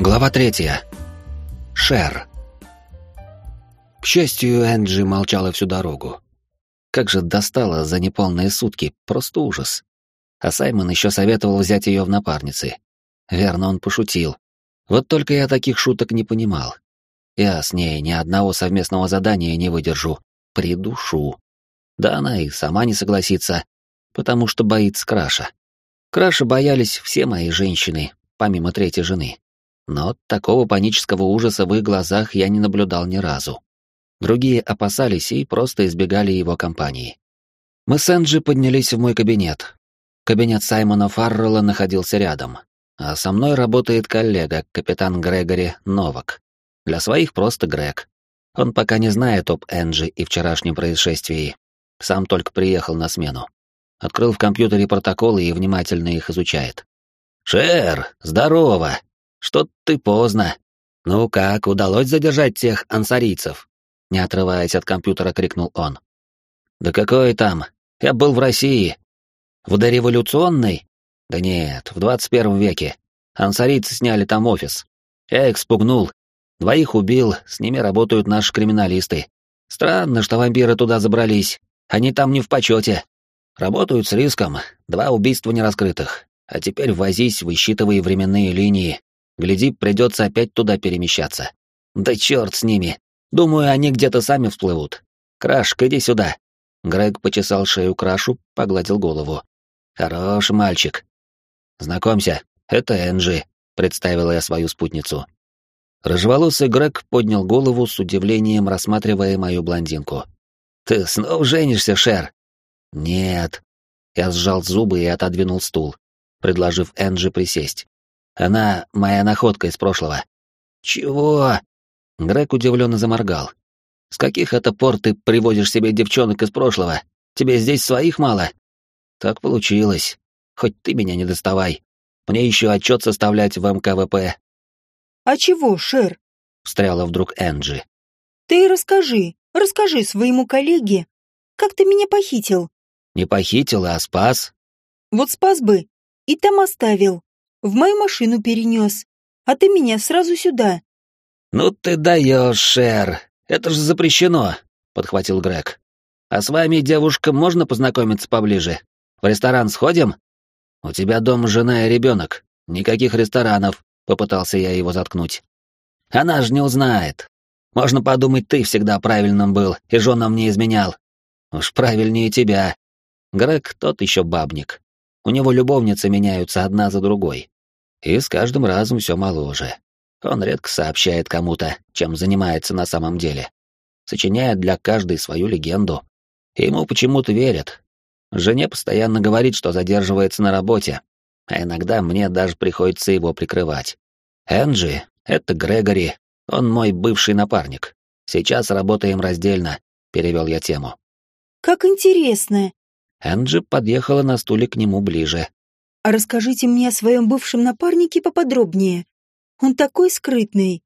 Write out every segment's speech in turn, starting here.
Глава третья. Шер. К счастью, Энджи молчала всю дорогу. Как же достала за неполные сутки, просто ужас. А Саймон еще советовал взять ее в напарницы. Верно, он пошутил. Вот только я таких шуток не понимал. Я с ней ни одного совместного задания не выдержу. Придушу. Да она и сама не согласится, потому что боится Краша. Краша боялись все мои женщины, помимо третьей жены. Но такого панического ужаса в их глазах я не наблюдал ни разу. Другие опасались и просто избегали его компании. Мы с Энджи поднялись в мой кабинет. Кабинет Саймона Фаррелла находился рядом, а со мной работает коллега, капитан Грегори Новак. Для своих просто Грег. Он пока не знает об Энджи и вчерашнем происшествии. Сам только приехал на смену. Открыл в компьютере протоколы и внимательно их изучает. «Шер, здорово!» Что ты поздно. Ну как, удалось задержать тех ансарийцев? Не отрываясь от компьютера, крикнул он. Да какой там? Я был в России. В дореволюционной? Да нет, в 21 веке. Ансарийцы сняли там офис. Я их спугнул. Двоих убил, с ними работают наши криминалисты. Странно, что вампиры туда забрались. Они там не в почете. Работают с риском. Два убийства нераскрытых. А теперь возись, высчитывай временные линии. Гляди, придется опять туда перемещаться. Да черт с ними. Думаю, они где-то сами всплывут. Крашка, иди сюда. Грег почесал шею Крашу, погладил голову. Хороший мальчик. Знакомься, это Энджи, представила я свою спутницу. Рыжеволосый Грег поднял голову с удивлением, рассматривая мою блондинку. «Ты снова женишься, Шер?» «Нет». Я сжал зубы и отодвинул стул, предложив Энджи присесть. Она моя находка из прошлого. Чего? Грег удивленно заморгал. С каких это пор ты приводишь себе девчонок из прошлого? Тебе здесь своих мало? Так получилось. Хоть ты меня не доставай. Мне еще отчет составлять в МКВП. А чего, Шер? Встряла вдруг Энджи. Ты расскажи, расскажи своему коллеге, как ты меня похитил. Не похитил, а спас. Вот спас бы, и там оставил в мою машину перенес, а ты меня сразу сюда». «Ну ты даешь, Шер, это же запрещено», — подхватил Грег. «А с вами, девушка, можно познакомиться поближе? В ресторан сходим? У тебя дом, жена и ребенок. Никаких ресторанов», — попытался я его заткнуть. «Она же не узнает. Можно подумать, ты всегда правильным был и женам не изменял. Уж правильнее тебя. Грег тот еще бабник. У него любовницы меняются одна за другой. И с каждым разом все моложе. Он редко сообщает кому-то, чем занимается на самом деле. Сочиняет для каждой свою легенду. ему почему-то верят. Жене постоянно говорит, что задерживается на работе, а иногда мне даже приходится его прикрывать. Энджи — это Грегори, он мой бывший напарник. Сейчас работаем раздельно, перевел я тему. Как интересно. Энджи подъехала на стуле к нему ближе. «А расскажите мне о своем бывшем напарнике поподробнее. Он такой скрытный».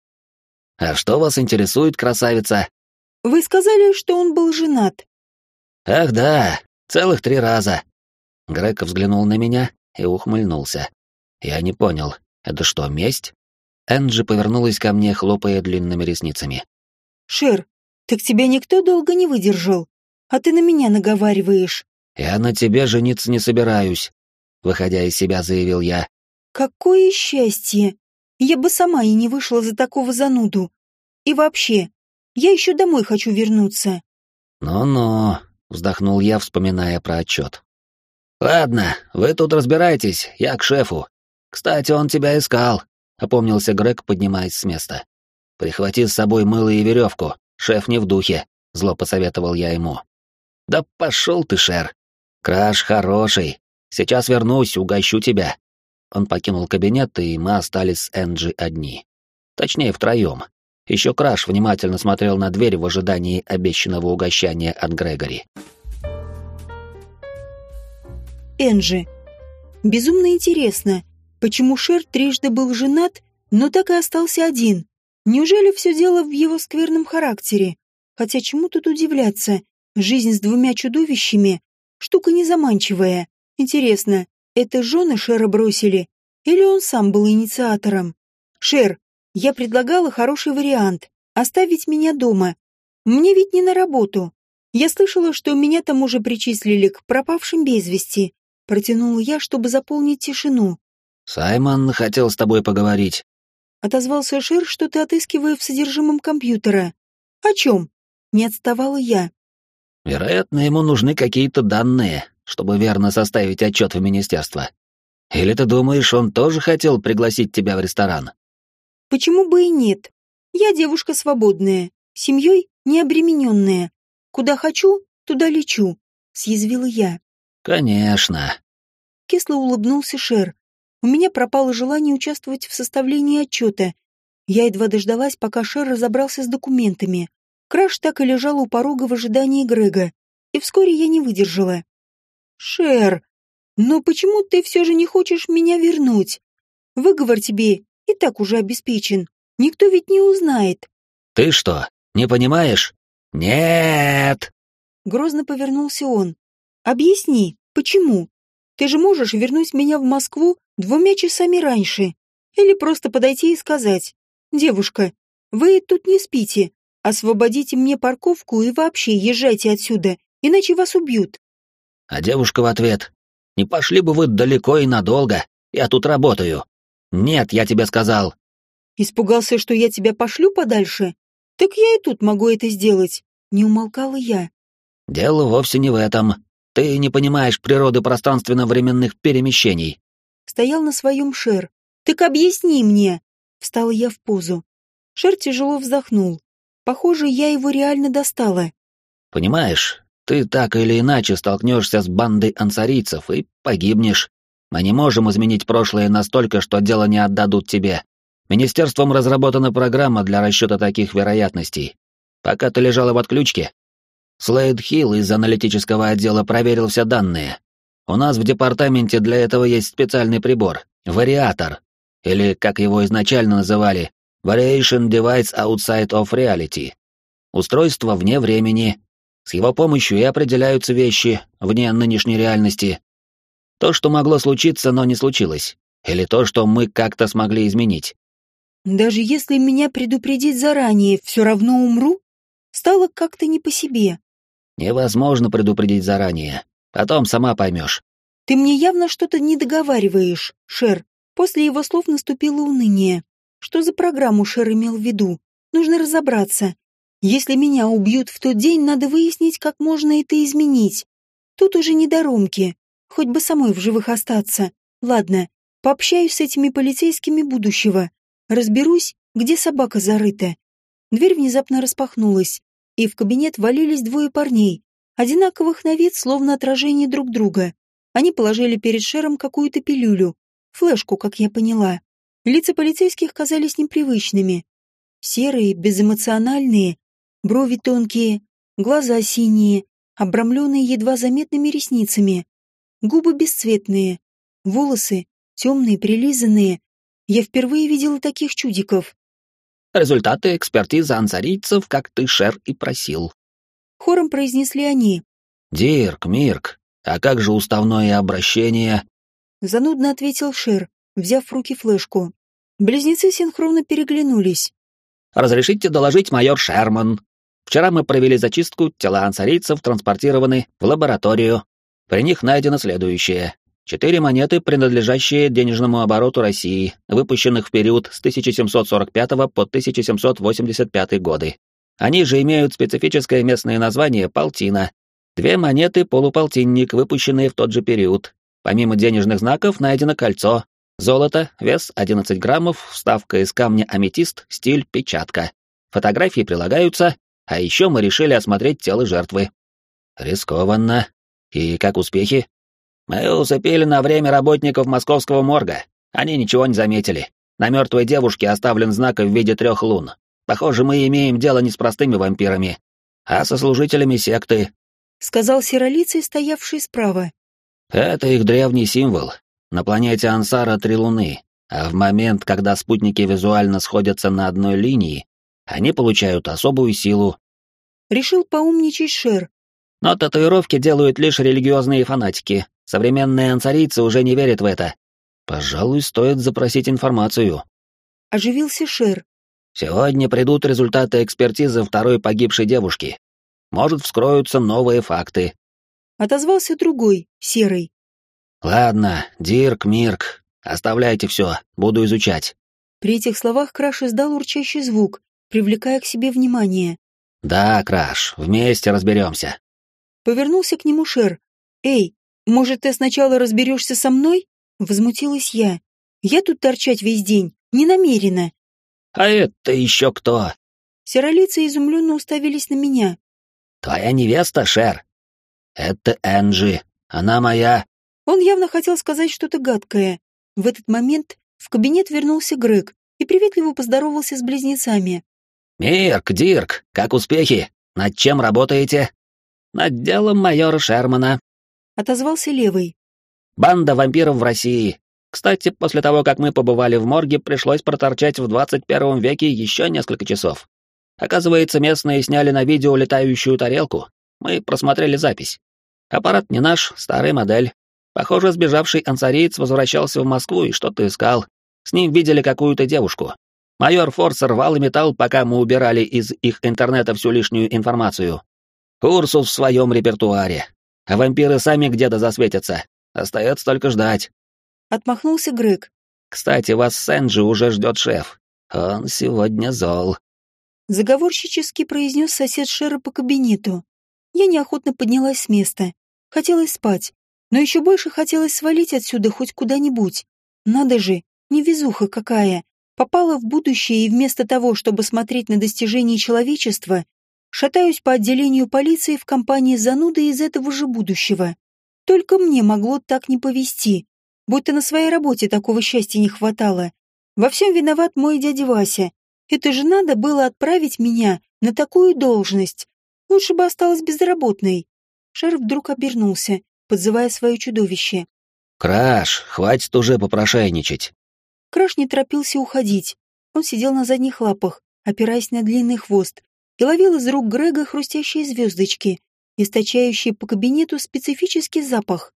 «А что вас интересует, красавица?» «Вы сказали, что он был женат». «Ах да, целых три раза». Грег взглянул на меня и ухмыльнулся. Я не понял, это что, месть? Энджи повернулась ко мне, хлопая длинными ресницами. «Шер, так тебя никто долго не выдержал, а ты на меня наговариваешь». «Я на тебе жениться не собираюсь», — выходя из себя, заявил я. «Какое счастье! Я бы сама и не вышла за такого зануду. И вообще, я еще домой хочу вернуться». «Ну-ну», — вздохнул я, вспоминая про отчет. «Ладно, вы тут разбирайтесь, я к шефу. Кстати, он тебя искал», — опомнился Грег, поднимаясь с места. «Прихвати с собой мыло и веревку, шеф не в духе», — зло посоветовал я ему. «Да пошел ты, Шер!» «Краш хороший. Сейчас вернусь, угощу тебя». Он покинул кабинет, и мы остались с Энджи одни. Точнее, втроем. Еще Краш внимательно смотрел на дверь в ожидании обещанного угощания от Грегори. Энджи. Безумно интересно, почему Шер трижды был женат, но так и остался один. Неужели все дело в его скверном характере? Хотя чему тут удивляться? Жизнь с двумя чудовищами Штука незаманчивая. Интересно, это жены Шера бросили? Или он сам был инициатором? Шер, Я предлагала хороший вариант — оставить меня дома. Мне ведь не на работу. Я слышала, что меня там уже причислили к пропавшим без вести. Протянула я, чтобы заполнить тишину. «Саймон хотел с тобой поговорить». Отозвался Шер, что-то отыскивая в содержимом компьютера. «О чем?» Не отставала я. «Вероятно, ему нужны какие-то данные, чтобы верно составить отчет в министерство. Или ты думаешь, он тоже хотел пригласить тебя в ресторан?» «Почему бы и нет? Я девушка свободная, семьей не обремененная. Куда хочу, туда лечу», — съязвила я. «Конечно». Кисло улыбнулся Шер. У меня пропало желание участвовать в составлении отчета. Я едва дождалась, пока Шер разобрался с документами. Краш так и лежал у порога в ожидании Грега, и вскоре я не выдержала. «Шер, но почему ты все же не хочешь меня вернуть? Выговор тебе и так уже обеспечен. Никто ведь не узнает». «Ты что, не понимаешь?» «Нет!» Грозно повернулся он. «Объясни, почему? Ты же можешь вернуть меня в Москву двумя часами раньше. Или просто подойти и сказать, «Девушка, вы тут не спите. Освободите мне парковку и вообще езжайте отсюда, иначе вас убьют». А девушка в ответ, «Не пошли бы вы далеко и надолго, я тут работаю». «Нет, я тебе сказал». «Испугался, что я тебя пошлю подальше? Так я и тут могу это сделать», — не умолкала я. «Дело вовсе не в этом. Ты не понимаешь природы пространственно-временных перемещений. Стоял на своем Шер. Так объясни мне. Встала я в позу. Шер тяжело вздохнул. Похоже, я его реально достала. Понимаешь, ты так или иначе столкнешься с бандой ансарийцев и погибнешь. Мы не можем изменить прошлое настолько, что дело не отдадут тебе. Министерством разработана программа для расчета таких вероятностей. Пока ты лежала в отключке, Слейд Хилл из аналитического отдела проверил все данные. У нас в департаменте для этого есть специальный прибор — вариатор, или, как его изначально называли, Variation Device Outside of Reality. Устройство вне времени. С его помощью и определяются вещи вне нынешней реальности. То, что могло случиться, но не случилось. Или то, что мы как-то смогли изменить. Даже если меня предупредить заранее, все равно умру? Стало как-то не по себе. Невозможно предупредить заранее. Потом сама поймешь. Ты мне явно что-то не договариваешь, Шер. После его слов наступило уныние. Что за программу Шер имел в виду? Нужно разобраться. Если меня убьют в тот день, надо выяснить, как можно это изменить. Тут уже не до Ромки. Хоть бы самой в живых остаться. Ладно, пообщаюсь с этими полицейскими будущего. Разберусь, где собака зарыта. Дверь внезапно распахнулась и в кабинет валились двое парней, одинаковых на вид, словно отражение друг друга. Они положили перед Шером какую-то пилюлю, флешку, как я поняла. Лица полицейских казались непривычными. Серые, безэмоциональные, брови тонкие, глаза синие, обрамленные едва заметными ресницами, губы бесцветные, волосы темные, прилизанные. Я впервые видела таких чудиков. Результаты экспертизы ансарийцев, как ты, Шер, и просил. Хором произнесли они. Дирк, Мирк, а как же уставное обращение? Занудно ответил Шер, взяв в руки флешку. Близнецы синхронно переглянулись. «Разрешите доложить, майор Шерман. Вчера мы провели зачистку, тела ансарийцев транспортированы в лабораторию. При них найдено следующее. Четыре монеты, принадлежащие денежному обороту России, выпущенных в период с 1745 по 1785 годы. Они же имеют специфическое местное название «полтина». Две монеты полуполтинник, выпущенные в тот же период. Помимо денежных знаков найдено кольцо, золото, вес 11 граммов, вставка из камня аметист, стиль печатка. Фотографии прилагаются, а еще мы решили осмотреть тело жертвы. Рискованно. И как успехи? Мы усыпили на время работников московского морга. Они ничего не заметили. На мертвой девушке оставлен знак в виде трех лун. Похоже, мы имеем дело не с простыми вампирами, а со служителями секты. Сказал серолицый, стоявший справа. Это их древний символ. На планете Ансара три луны, а в момент, когда спутники визуально сходятся на одной линии, они получают особую силу. Решил поумничать Шер. Но татуировки делают лишь религиозные фанатики, Современные ансарийцы уже не верят в это. Пожалуй, стоит запросить информацию. Оживился Шер. Сегодня придут результаты экспертизы второй погибшей девушки. Может, вскроются новые факты. Отозвался другой, серый. Ладно, Дирк, Мирк, оставляйте все, буду изучать. При этих словах Краш издал урчащий звук, привлекая к себе внимание. Да, Краш, вместе разберемся. Повернулся к нему Шер. Эй, может, ты сначала разберешься со мной? Возмутилась я. Я тут торчать весь день, не намерена. А это еще кто? Серолицы изумленно уставились на меня. Твоя невеста, Шер? Это Энджи. Она моя. Он явно хотел сказать что-то гадкое. В этот момент в кабинет вернулся Грег и приветливо поздоровался с близнецами. «Мирк, Дирк, как успехи? Над чем работаете?» «Над делом майора Шермана», — отозвался Левый. «Банда вампиров в России. Кстати, после того, как мы побывали в морге, пришлось проторчать в 21 веке еще несколько часов. Оказывается, местные сняли на видео летающую тарелку. Мы просмотрели запись. Аппарат не наш, старая модель. Похоже, сбежавший ансариец возвращался в Москву и что-то искал. С ним видели какую-то девушку. Майор Форс рвал и металл, пока мы убирали из их интернета всю лишнюю информацию. Урсус в своем репертуаре. А вампиры сами где-то засветятся. Остается только ждать. Отмахнулся Грег. Кстати, вас Сэнджи уже ждет шеф. Он сегодня зол. Заговорщически произнес сосед Шера по кабинету. Я неохотно поднялась с места. Хотелось спать, но еще больше хотелось свалить отсюда хоть куда-нибудь. Надо же, невезуха какая. Попала в будущее и вместо того, чтобы смотреть на достижения человечества, шатаюсь по отделению полиции в компании зануды из этого же будущего. Только мне могло так не повезти будто на своей работе такого счастья не хватало. Во всем виноват мой дядя Вася. Это же надо было отправить меня на такую должность. Лучше бы осталась безработной. Шер вдруг обернулся, подзывая свое чудовище. «Краш, хватит уже попрошайничать!» Краш не торопился уходить. Он сидел на задних лапах, опираясь на длинный хвост, и ловил из рук Грега хрустящие звездочки, источающие по кабинету специфический запах.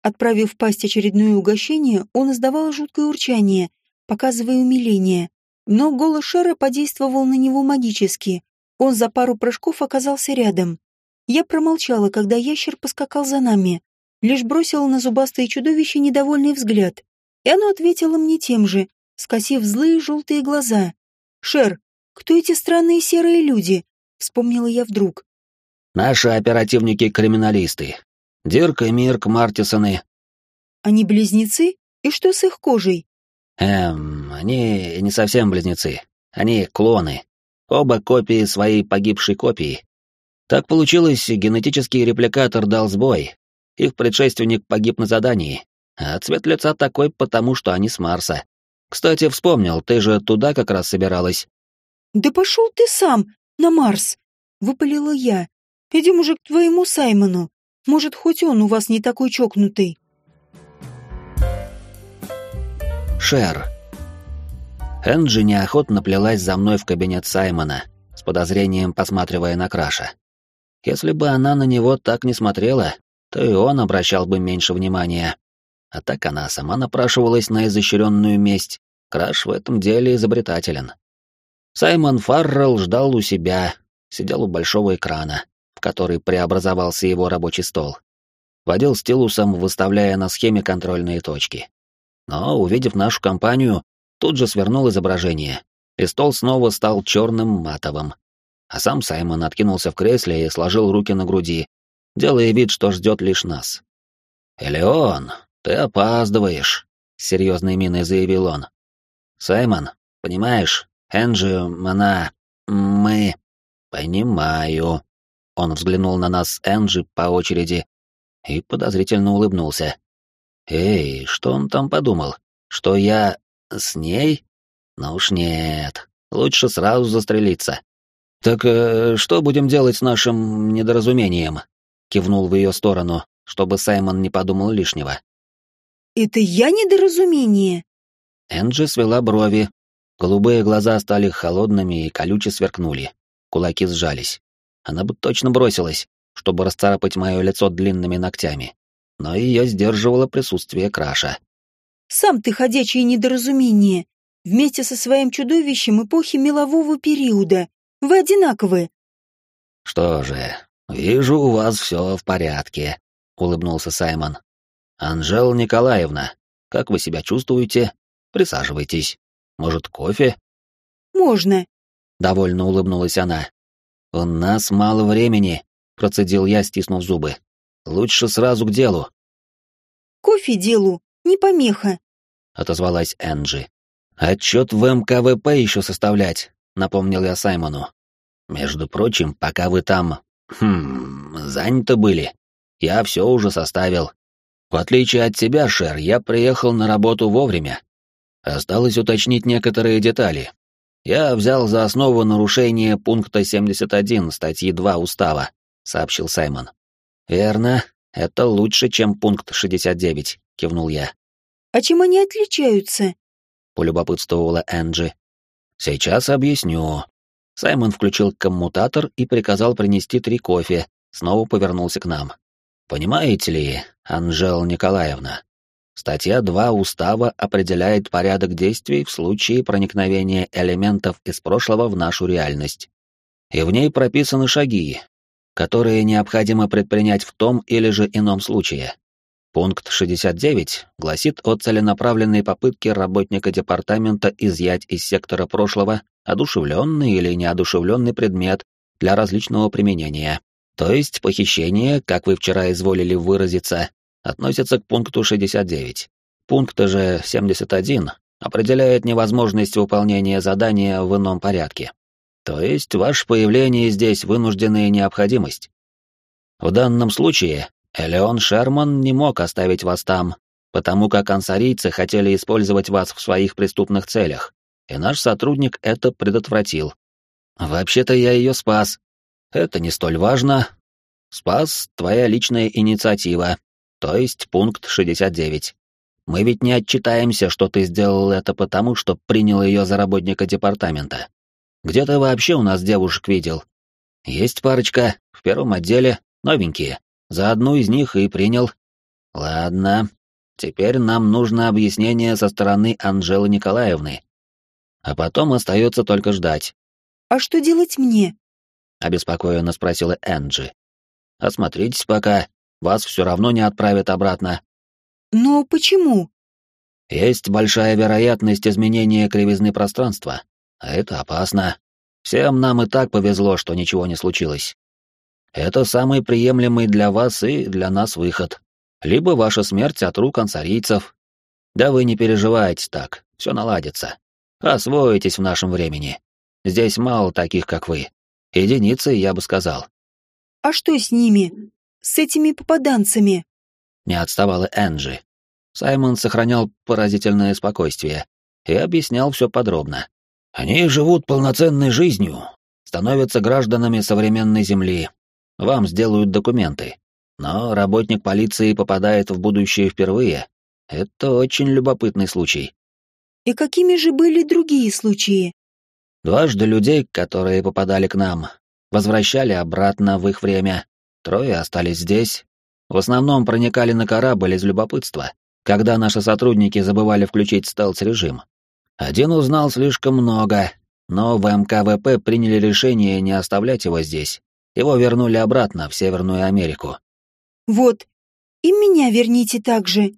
Отправив в пасть очередное угощение, он издавал жуткое урчание, показывая умиление. Но голос Шера подействовал на него магически. Он за пару прыжков оказался рядом. Я промолчала, когда ящер поскакал за нами. Лишь бросила на зубастое чудовище недовольный взгляд. И оно ответило мне тем же, скосив злые желтые глаза. «Шер, кто эти странные серые люди?» — вспомнила я вдруг. «Наши оперативники-криминалисты. Дирк и Мирк Мартисоны. Они близнецы? И что с их кожей? Эм, они не совсем близнецы. Они клоны. Оба копии своей погибшей копии. Так получилось, генетический репликатор дал сбой. Их предшественник погиб на задании. А цвет лица такой, потому что они с Марса. Кстати, вспомнил, ты же туда как раз собиралась. Да пошел ты сам на Марс, выпалила я. Идем уже к твоему Саймону. Может, хоть он у вас не такой чокнутый. Шер. Энджи неохотно плелась за мной в кабинет Саймона, с подозрением посматривая на Краша. Если бы она на него так не смотрела, то и он обращал бы меньше внимания. А так она сама напрашивалась на изощренную месть. Краш в этом деле изобретателен. Саймон Фаррелл ждал у себя, сидел у большого экрана, в который преобразовался его рабочий стол. Водил стилусом, выставляя на схеме контрольные точки. Но, увидев нашу компанию, тут же свернул изображение, и стол снова стал черным матовым. А сам Саймон откинулся в кресле и сложил руки на груди, делая вид, что ждет лишь нас. «Элеон, ты опаздываешь», — с серьезной миной заявил он. «Саймон, понимаешь, Энджи, она... мы...» «Понимаю», он взглянул на нас Энджи по очереди и подозрительно улыбнулся. «Эй, что он там подумал? Что я... с ней? Ну уж нет, лучше сразу застрелиться». «Так э, что будем делать с нашим недоразумением?» Кивнул в ее сторону, чтобы Саймон не подумал лишнего. «Это я недоразумение?» Энджи свела брови. Голубые глаза стали холодными и колюче сверкнули. Кулаки сжались. Она бы точно бросилась, чтобы расцарапать мое лицо длинными ногтями. Но ее сдерживало присутствие краша. «Сам ты ходячее недоразумение. Вместе со своим чудовищем эпохи мелового периода. Вы одинаковы. Что же, вижу, у вас все в порядке, улыбнулся Саймон. Анжела Николаевна, как вы себя чувствуете? Присаживайтесь. Может, кофе? Можно. Довольно улыбнулась она. У нас мало времени, процедил я, стиснув зубы. Лучше сразу к делу. Кофе делу, не помеха, отозвалась Энджи. Отчет в МКВП еще составлять, напомнил я Саймону. Между прочим, пока вы там, хм, заняты были, я все уже составил. В отличие от тебя, Шер, я приехал на работу вовремя. Осталось уточнить некоторые детали. Я взял за основу нарушение пункта 71 статьи 2 устава, сообщил Саймон. Верно, это лучше, чем пункт 69, кивнул я. А чем они отличаются? полюбопытствовала Энджи. Сейчас объясню. Саймон включил коммутатор и приказал принести три кофе, снова повернулся к нам. Понимаете ли, Анжела Николаевна, статья 2 устава определяет порядок действий в случае проникновения элементов из прошлого в нашу реальность. И в ней прописаны шаги, которые необходимо предпринять в том или же ином случае. Пункт 69 гласит о целенаправленной попытке работника департамента изъять из сектора прошлого одушевленный или неодушевленный предмет для различного применения. То есть похищение, как вы вчера изволили выразиться, относится к пункту 69. Пункт же 71 определяет невозможность выполнения задания в ином порядке. То есть ваше появление здесь вынужденная необходимость. В данном случае Элеон Шерман не мог оставить вас там, потому как ансарийцы хотели использовать вас в своих преступных целях, и наш сотрудник это предотвратил. Вообще-то я ее спас. Это не столь важно. Спас — твоя личная инициатива, то есть пункт 69. Мы ведь не отчитаемся, что ты сделал это потому, что принял ее за работника департамента. Где ты вообще у нас девушек видел? Есть парочка, в первом отделе, новенькие. За одну из них и принял. Ладно, теперь нам нужно объяснение со стороны Анжелы Николаевны. А потом остается только ждать. «А что делать мне?» — обеспокоенно спросила Энджи. «Осмотритесь пока, вас все равно не отправят обратно». «Но почему?» «Есть большая вероятность изменения кривизны пространства. А это опасно. Всем нам и так повезло, что ничего не случилось. Это самый приемлемый для вас и для нас выход. Либо ваша смерть от рук ансарийцев. Да вы не переживайте так, все наладится. Освоитесь в нашем времени. Здесь мало таких, как вы. Единицы, я бы сказал. А что с ними? С этими попаданцами? Не отставала Энджи. Саймон сохранял поразительное спокойствие и объяснял все подробно. Они живут полноценной жизнью, становятся гражданами современной Земли. Вам сделают документы. Но работник полиции попадает в будущее впервые. Это очень любопытный случай. И какими же были другие случаи? Дважды людей, которые попадали к нам, возвращали обратно в их время. Трое остались здесь. В основном проникали на корабль из любопытства, когда наши сотрудники забывали включить стелс-режим. Один узнал слишком много, но в МКВП приняли решение не оставлять его здесь. Его вернули обратно, в Северную Америку. «Вот, и меня верните так же».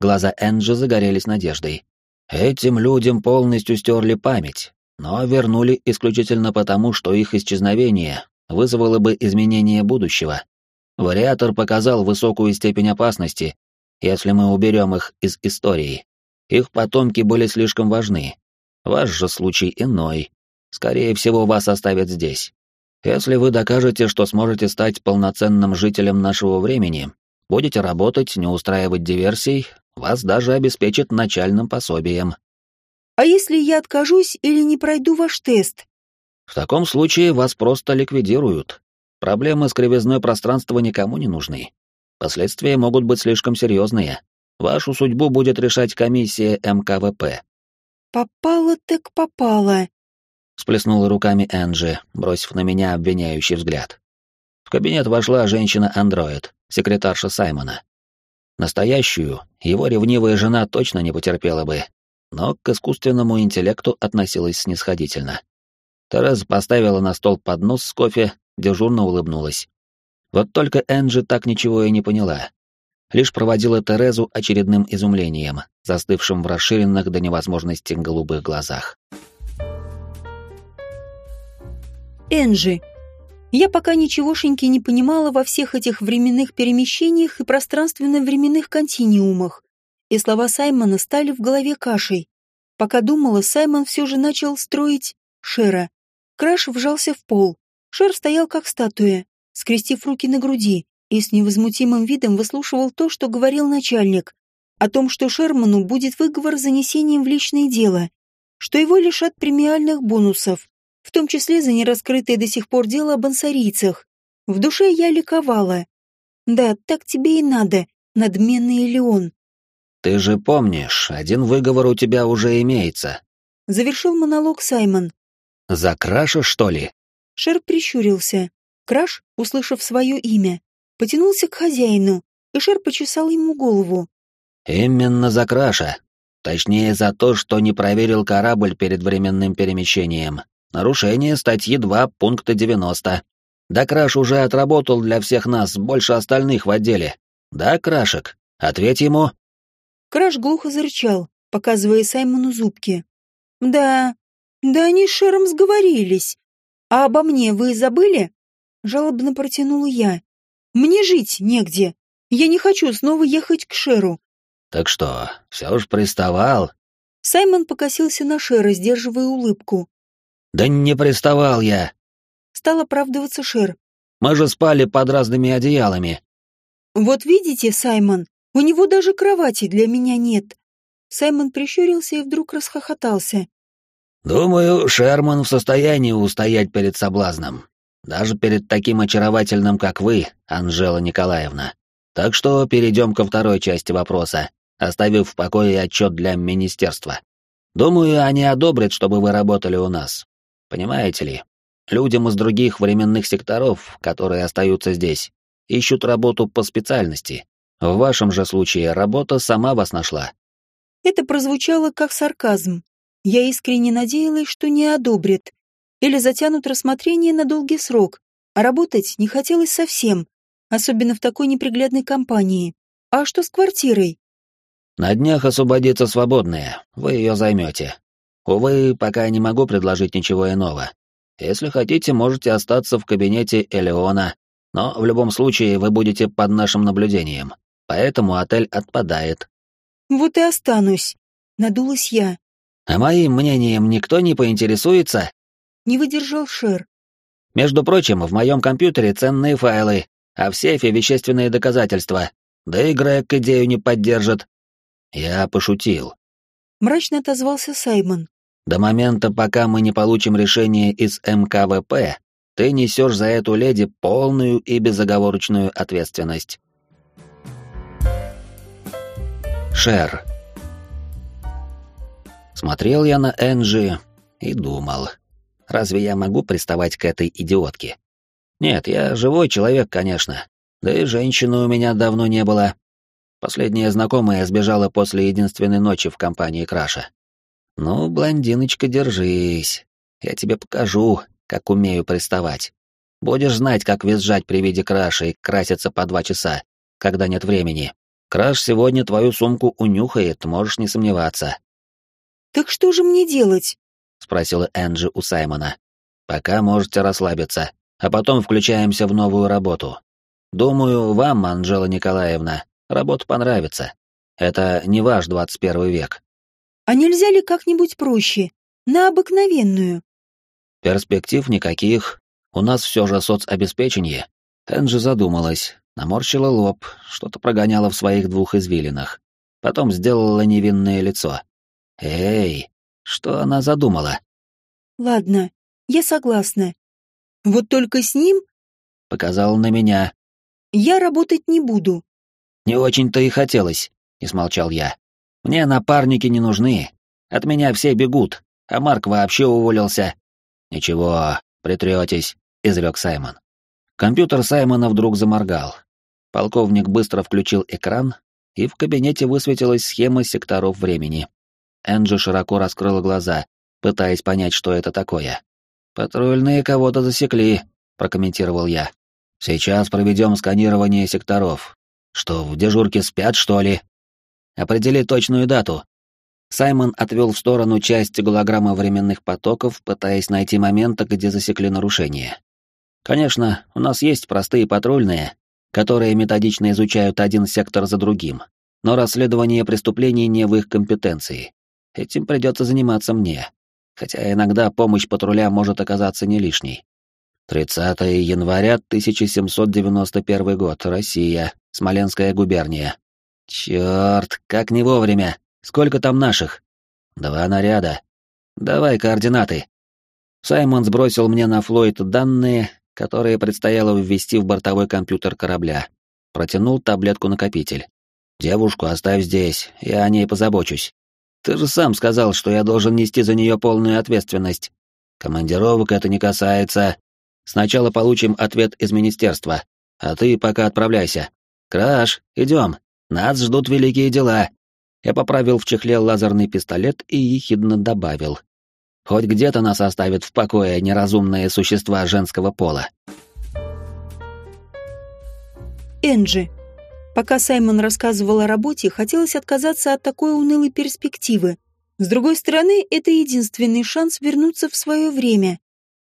Глаза Энджи загорелись надеждой. Этим людям полностью стерли память, но вернули исключительно потому, что их исчезновение вызвало бы изменение будущего. Вариатор показал высокую степень опасности, если мы уберем их из истории. Их потомки были слишком важны. Ваш же случай иной. Скорее всего, вас оставят здесь. Если вы докажете, что сможете стать полноценным жителем нашего времени, будете работать, не устраивать диверсий, вас даже обеспечат начальным пособием. А если я откажусь или не пройду ваш тест? В таком случае вас просто ликвидируют. Проблемы с кривизной пространства никому не нужны. Последствия могут быть слишком серьезные. Вашу судьбу будет решать комиссия МКВП. Попало так попало. Сплеснула руками Энджи, бросив на меня обвиняющий взгляд. В кабинет вошла женщина-андроид, секретарша Саймона. Настоящую его ревнивая жена точно не потерпела бы, но к искусственному интеллекту относилась снисходительно. Тереза поставила на стол поднос с кофе, дежурно улыбнулась. Вот только Энджи так ничего и не поняла. Лишь проводила Терезу очередным изумлением, застывшим в расширенных до невозможности голубых глазах. Энджи. Я пока ничегошеньки не понимала во всех этих временных перемещениях и пространственно-временных континиумах, и слова Саймона стали в голове кашей. Пока думала, Саймон все же начал строить Шера. Краш вжался в пол. Шер стоял как статуя, скрестив руки на груди, и с невозмутимым видом выслушивал то, что говорил начальник, о том, что Шерману будет выговор занесением в личное дело, что его лишат премиальных бонусов, в том числе за нераскрытое до сих пор дело об ансарийцах. В душе я ликовала. Да, так тебе и надо, надменный Леон. «Ты же помнишь, один выговор у тебя уже имеется», — завершил монолог Саймон. «За Краша, что ли?» Шер прищурился. Краш, услышав свое имя, потянулся к хозяину, и Шер почесал ему голову. «Именно за Краша. Точнее, за то, что не проверил корабль перед временным перемещением. Нарушение статьи 2 пункта 90. Да Краш уже отработал для всех нас больше остальных в отделе. Да, Крашек? Ответь ему». Краш глухо зарычал, показывая Саймону зубки. «Да, да они с Шером сговорились. А обо мне вы забыли?» Жалобно протянула я. «Мне жить негде. Я не хочу снова ехать к Шеру». «Так что, все ж приставал?» Саймон покосился на Шера, сдерживая улыбку. «Да не приставал я!» Стал оправдываться Шер. «Мы же спали под разными одеялами». «Вот видите, Саймон, у него даже кровати для меня нет. Саймон прищурился и вдруг расхохотался. Думаю, Шерман в состоянии устоять перед соблазном. Даже перед таким очаровательным, как вы, Анжела Николаевна. Так что перейдем ко второй части вопроса, оставив в покое отчет для министерства. Думаю, они одобрят, чтобы вы работали у нас. Понимаете ли, людям из других временных секторов, которые остаются здесь, ищут работу по специальности, в вашем же случае работа сама вас нашла. Это прозвучало как сарказм. Я искренне надеялась, что не одобрят или затянут рассмотрение на долгий срок, а работать не хотелось совсем, особенно в такой неприглядной компании. А что с квартирой? На днях освободится свободная, вы ее займете. Увы, пока не могу предложить ничего иного. Если хотите, можете остаться в кабинете Элеона, но в любом случае вы будете под нашим наблюдением поэтому отель отпадает. Вот и останусь, надулась я. А моим мнением никто не поинтересуется? Не выдержал Шер. Между прочим, в моем компьютере ценные файлы, а в сейфе вещественные доказательства. Да и Грег идею не поддержит. Я пошутил. Мрачно отозвался Саймон. До момента, пока мы не получим решение из МКВП, ты несешь за эту леди полную и безоговорочную ответственность. Шер. Смотрел я на Энджи и думал, разве я могу приставать к этой идиотке? Нет, я живой человек, конечно, да и женщины у меня давно не было. Последняя знакомая сбежала после единственной ночи в компании Краша. Ну, блондиночка, держись. Я тебе покажу, как умею приставать. Будешь знать, как визжать при виде Краша и краситься по два часа, когда нет времени. Краш сегодня твою сумку унюхает, можешь не сомневаться. «Так что же мне делать?» — спросила Энджи у Саймона. «Пока можете расслабиться, а потом включаемся в новую работу. Думаю, вам, Анжела Николаевна, работа понравится. Это не ваш 21 век». «А нельзя ли как-нибудь проще? На обыкновенную?» «Перспектив никаких. У нас все же соцобеспечение». Энджи задумалась, наморщила лоб, что-то прогоняла в своих двух извилинах. Потом сделала невинное лицо. «Эй, что она задумала?» «Ладно, я согласна. Вот только с ним...» Показал на меня. «Я работать не буду». «Не очень-то и хотелось», — не смолчал я. «Мне напарники не нужны. От меня все бегут, а Марк вообще уволился». «Ничего, притретесь», — изрек Саймон. Компьютер Саймона вдруг заморгал. Полковник быстро включил экран, и в кабинете высветилась схема секторов времени. Энджи широко раскрыла глаза, пытаясь понять, что это такое. «Патрульные кого-то засекли», — прокомментировал я. «Сейчас проведем сканирование секторов. Что, в дежурке спят, что ли?» «Определи точную дату». Саймон отвел в сторону часть голограммы временных потоков, пытаясь найти моменты, где засекли нарушение. Конечно, у нас есть простые патрульные, которые методично изучают один сектор за другим, но расследование преступлений не в их компетенции. Этим придется заниматься мне, хотя иногда помощь патруля может оказаться не лишней. 30 января 1791 год, Россия, Смоленская губерния. Черт, как не вовремя. Сколько там наших? Два наряда. Давай координаты. Саймон сбросил мне на Флойд данные, которые предстояло ввести в бортовой компьютер корабля. Протянул таблетку-накопитель. «Девушку оставь здесь, я о ней позабочусь. Ты же сам сказал, что я должен нести за нее полную ответственность. Командировок это не касается. Сначала получим ответ из министерства, а ты пока отправляйся. Краш, идем. Нас ждут великие дела». Я поправил в чехле лазерный пистолет и ехидно добавил. Хоть где-то нас оставят в покое неразумные существа женского пола. Энджи. Пока Саймон рассказывал о работе, хотелось отказаться от такой унылой перспективы. С другой стороны, это единственный шанс вернуться в свое время.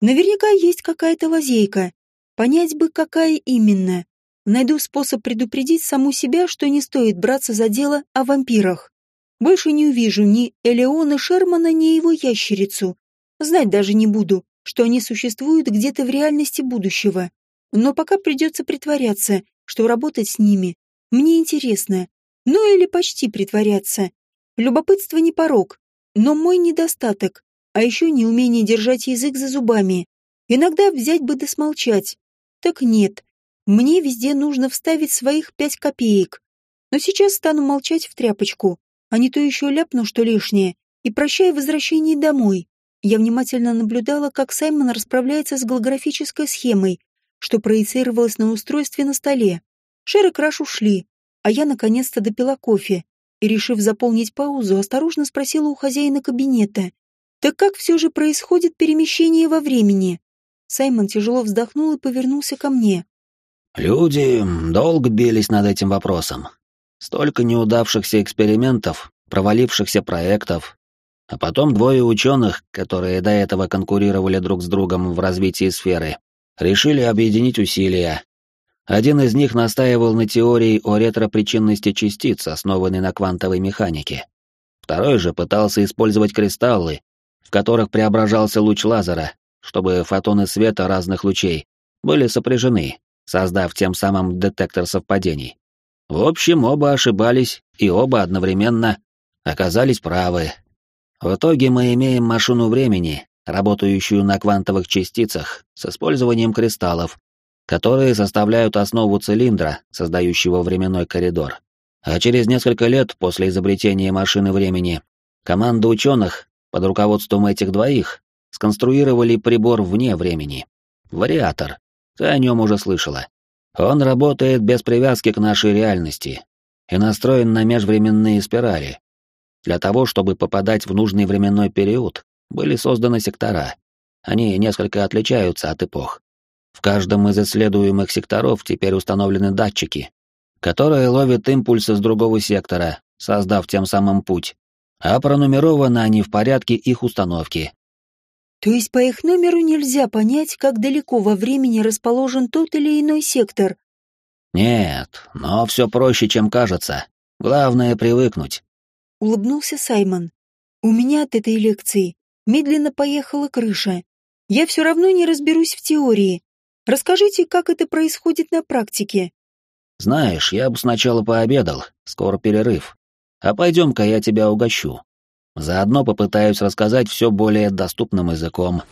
Наверняка есть какая-то лазейка. Понять бы, какая именно. Найду способ предупредить саму себя, что не стоит браться за дело о вампирах. Больше не увижу ни Элеона Шермана, ни его ящерицу. Знать даже не буду, что они существуют где-то в реальности будущего. Но пока придется притворяться, что работать с ними мне интересно. Ну или почти притворяться. Любопытство не порог, но мой недостаток, а еще неумение держать язык за зубами. Иногда взять бы да смолчать. Так нет, мне везде нужно вставить своих пять копеек. Но сейчас стану молчать в тряпочку а не то еще ляпну, что лишнее, и прощай возвращение домой. Я внимательно наблюдала, как Саймон расправляется с голографической схемой, что проецировалось на устройстве на столе. Шер и Краш ушли, а я наконец-то допила кофе и, решив заполнить паузу, осторожно спросила у хозяина кабинета. «Так как все же происходит перемещение во времени?» Саймон тяжело вздохнул и повернулся ко мне. «Люди долго бились над этим вопросом. Столько неудавшихся экспериментов, провалившихся проектов, а потом двое ученых, которые до этого конкурировали друг с другом в развитии сферы, решили объединить усилия. Один из них настаивал на теории о ретропричинности частиц, основанной на квантовой механике. Второй же пытался использовать кристаллы, в которых преображался луч лазера, чтобы фотоны света разных лучей были сопряжены, создав тем самым детектор совпадений. В общем, оба ошибались, и оба одновременно оказались правы. В итоге мы имеем машину времени, работающую на квантовых частицах с использованием кристаллов, которые составляют основу цилиндра, создающего временной коридор. А через несколько лет после изобретения машины времени команда ученых под руководством этих двоих сконструировали прибор вне времени. Вариатор. Ты о нем уже слышала. Он работает без привязки к нашей реальности и настроен на межвременные спирали. Для того, чтобы попадать в нужный временной период, были созданы сектора. Они несколько отличаются от эпох. В каждом из исследуемых секторов теперь установлены датчики, которые ловят импульсы с другого сектора, создав тем самым путь, а пронумерованы они в порядке их установки, то есть по их номеру нельзя понять, как далеко во времени расположен тот или иной сектор? Нет, но все проще, чем кажется. Главное — привыкнуть. Улыбнулся Саймон. У меня от этой лекции медленно поехала крыша. Я все равно не разберусь в теории. Расскажите, как это происходит на практике. Знаешь, я бы сначала пообедал, скоро перерыв. А пойдем-ка я тебя угощу. Заодно попытаюсь рассказать все более доступным языком.